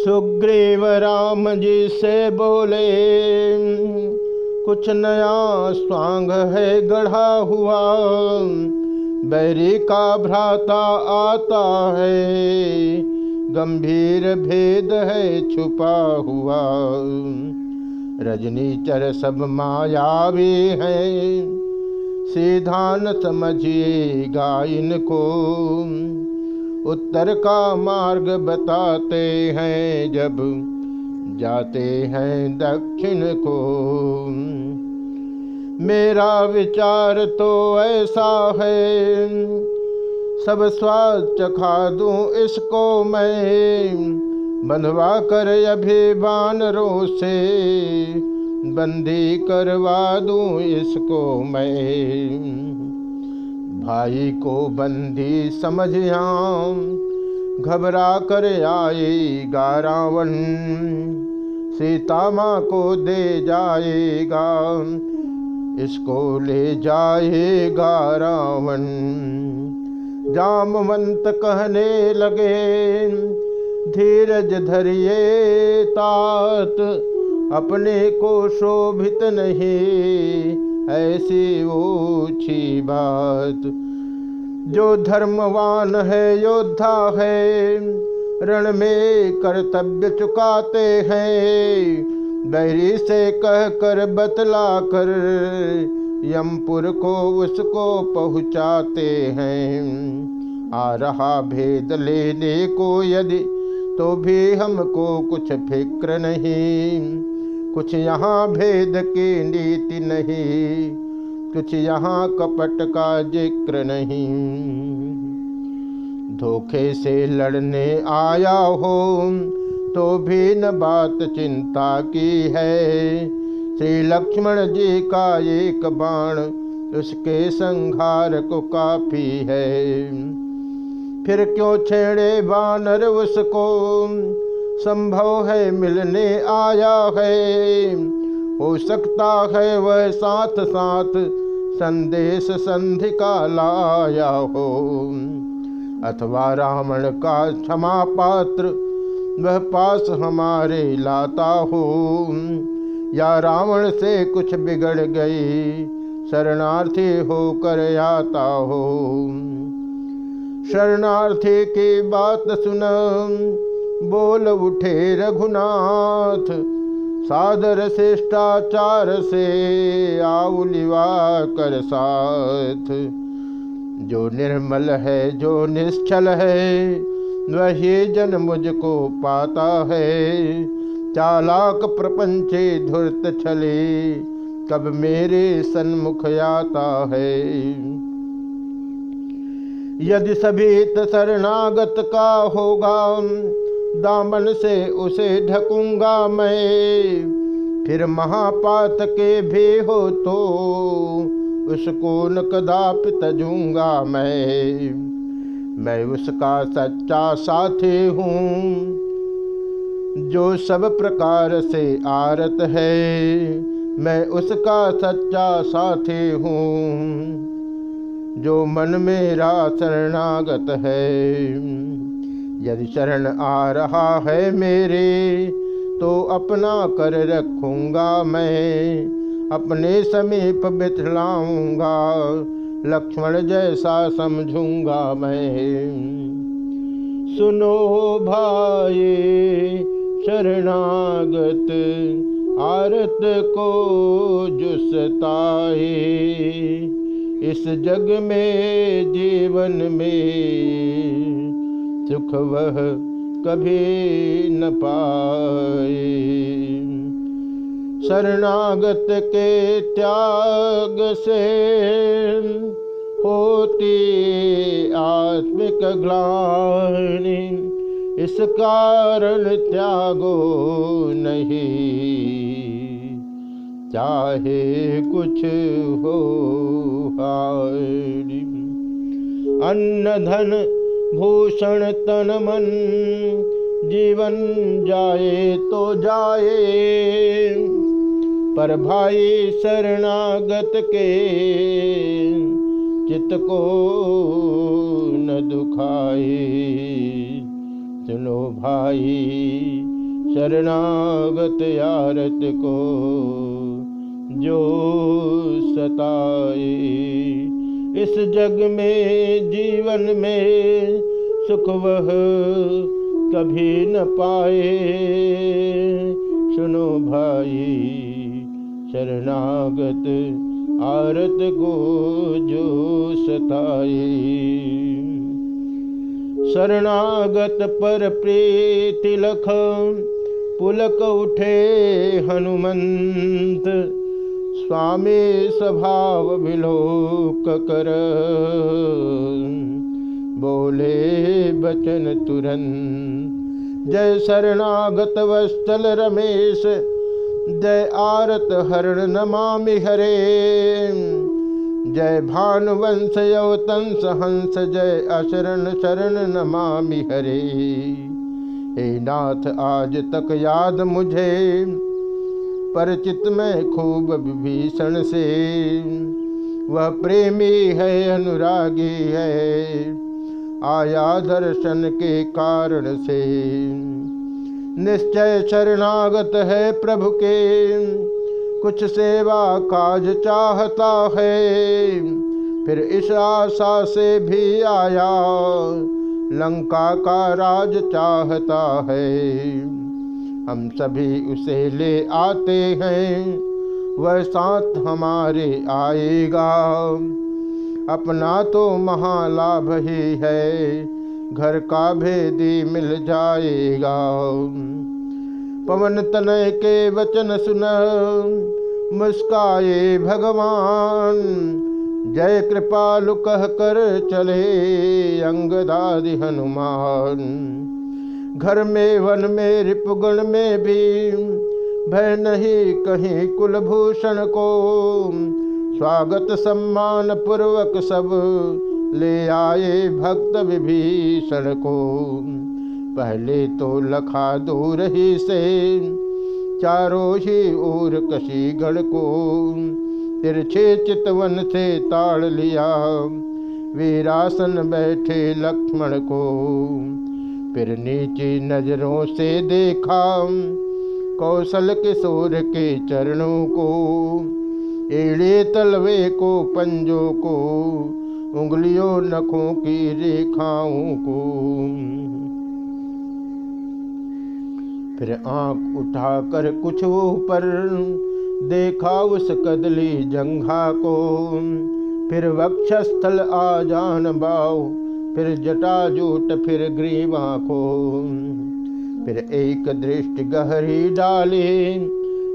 सुग्रीव राम जी से बोले, कुछ नया स्वांग है गढ़ा हुआ, बैरी का भ्राता आता है, गंभीर भेद है छुपा हुआ। रजनी चर सब मायावी है, सीधा न समझिएगा इनको उत्तर का मार्ग बताते हैं जब जाते हैं दक्षिण को। मेरा विचार तो ऐसा है, सब स्वाद चखा दूँ इसको मैं। बंधवा कर अभी बानरों से बंदी करवा दूँ इसको मैं। भाई को बंदी समझ आम घबरा कर आएगा रावण। सीता माँ को दे जाएगा। इसको ले जाएगा रावण। जामवंत कहने लगे, धीरज धरिए तात। अपने को शोभित नहीं। ऐसी ऊँची बात। जो धर्मवान है, योद्धा है, रण में कर्तव्य चुकाते हैं, बैरी से कह कर बतला कर यमपुर को उसको पहुँचाते हैं। आ रहा भेद लेने को यदि तो भी हमको कुछ फ़िक्र नहीं। कुछ यहाँ भेद की नीति नहीं, कुछ यहाँ कपट का ज़िक्र नहीं। धोखे से लड़ने आया हो तो भी न बात चिंता की है। श्री लक्ष्मण जी का एक बाण उसके संहार को काफ़ी है। फिर क्यों छेड़े बानर उसको? संभव है, मिलने आया है। हो सकता है वह साथ साथ संदेश संधि का लाया हो। अथवा रावण का क्षमा पात्र वह पास हमारे लाता हो। या रावण से कुछ बिगड़ गई, शरणार्थी होकर आता हो। शरणार्थी की बात सुन बोल उठे रघुनाथ, सादर शिष्टाचार से आउलिवा कर साथ। जो निर्मल है, जो निश्चल है, वही जन मुझको पाता है। चालाक प्रपंचे धुर्त छले कब मेरे सन्मुख आता है। यदि सभी शरणागत का होगा दामन से उसे ढकूँगा मैं। फिर महापात के भी हो तो उसको न कदाप तजूँगा मैं। मैं उसका सच्चा साथी हूँ, जो सब प्रकार से आरत है। मैं उसका सच्चा साथी हूँ, जो मन मेरा शरणागत है। यदि शरण आ रहा है मेरे तो अपना कर रखूँगा मैं। अपने समीप बिथलाऊँगा लक्ष्मण जैसा समझूँगा मैं। सुनो भाई, शरणागत, आरत को जुसताए। इस जग में, जीवन में सुख वह कभी न पाए। शरणागत के त्याग से होती आत्मिक ग्लानि। इस कारण त्यागो नहीं। चाहे कुछ हो अन्न धन भूषण तन मन, जीवन जाए तो जाए। पर भाई शरणागत के चित को न दुखाए। सुनो भाई शरणागत यारत को जो सताए। इस जग में, जीवन में सुख वह कभी न पाए। सुनो भाई, शरणागत आरत को जो सताए। शरणागत पर प्रीति लख, पुलक उठे हनुमंत। स्वामी स्वभाव विलोक कर। बोले बचन तुरंत जय शरणागत वस्तल रमेश, जय आरत हरण नमामि हरे। जय भानुवंश यवतंस हंस, जय अशरण शरण नमामि हरे। हे नाथ, आज तक याद मुझे परिचित में खूब विभीषण से। वह प्रेमी है, अनुरागी है, आया दर्शन के कारण से। निश्चय शरणागत है प्रभु के। कुछ सेवा काज चाहता है, फिर इस आशा से भी आया। लंका का राज चाहता है। हम सभी उसे ले आते हैं। वह साथ हमारे आएगा। अपना तो महालाभ ही है। घर का भेदी मिल जाएगा। पवन तनय के वचन सुन, मुस्काए भगवान। जय कृपालु कह कर चले अंगदादि हनुमान। घर में, वन में, रिपुगण में भी भय नहीं कहीं कुलभूषण को। स्वागत सम्मान पूर्वक सब ले आए भक्त विभीषण को। पहले तो लखा दूर ही से चारों ही ओर कशी को। तिरछे चितवन से ताड़ लिया, वीरासन बैठे लक्ष्मण को। फिर नीची नज़रों से देखा कौशल किशोर के चरणों को, एड़े तलवे को, पंजों को, उंगलियों नखों की रेखाओं को। फिर आँख उठाकर कुछ ऊपर देखा उस कदली जंघा को, फिर वक्षस्थल आ जान बाओ फिर जटा जूट, फिर ग्रीवा को फिर एक दृष्टि गहरी डाले,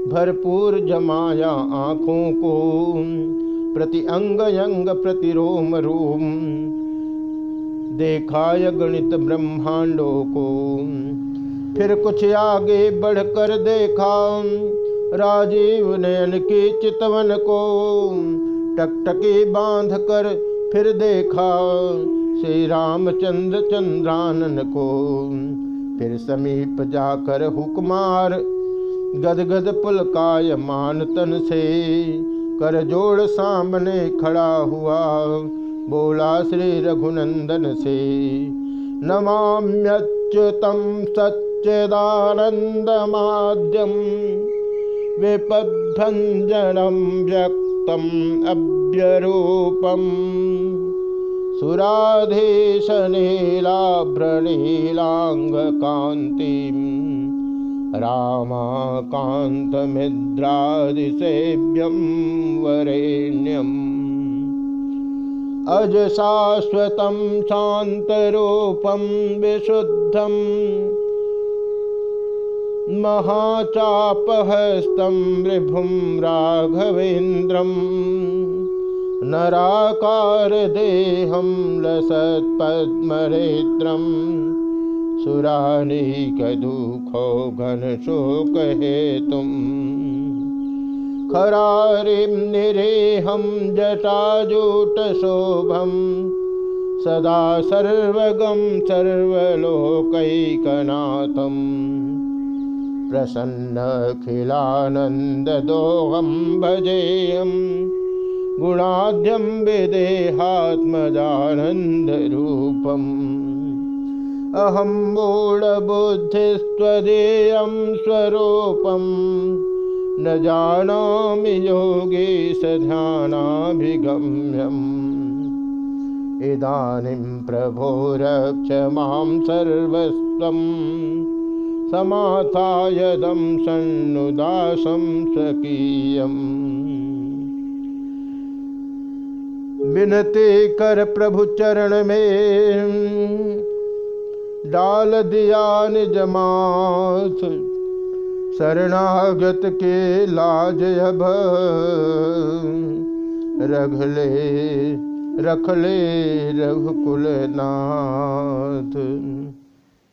भरपूर जमाया आँखों को, प्रति अंग अंग, प्रति रोम रोम, देखाय गणित ब्रह्मांडों को। फिर कुछ आगे बढ़कर देखा, राजीव नयन के चितवन को, टकटकी बाँध कर फिर देखा श्री रामचंद्र चंद्रानन को। फिर समीप जाकर हुकमार गदगद पुलकाय मान तन से कर जोड़ सामने खड़ा हुआ। बोला श्री रघुनंदन से, नमाम्यच्युतम सच्चिदानंदमाद्यम विपभंजनम व्यक्तम अव्यरूपम। सुराधेशनीलाभ्रणीलाङ्गकान्तिम् रामाकान्तमिद्रादिसेव्यं वरेण्यम्। अजशाश्वतं शान्तरूपं विशुद्धं महाचापहस्तं विभुं राघवेन्द्रम्। नराकारदेहं लसत्पद्मरेत्रम् सुरानीकदुःखो घनशोकहेतुम् खरारिं निरेहं जटाजूटशोभं सदा सर्वगं सर्वलोकैकनाथम् प्रसन्नखिलानन्ददोहं भजेयम्। गुणाद्यं विदेहात्मदानन्दरूपम् अहम मूढबुद्धिस्त्वदेयं स्वरूपं न जानामि योगेश ध्यानाभिगम्यम् इदानीं प्रभो रक्ष माँ सर्वस्वं समाथायदं सन्नुदासं स्वकीयम् विनती कर प्रभु चरण में। डाल दिया निज माथ शरणागत के लाज अब। रख ले रघुकुल नाथ।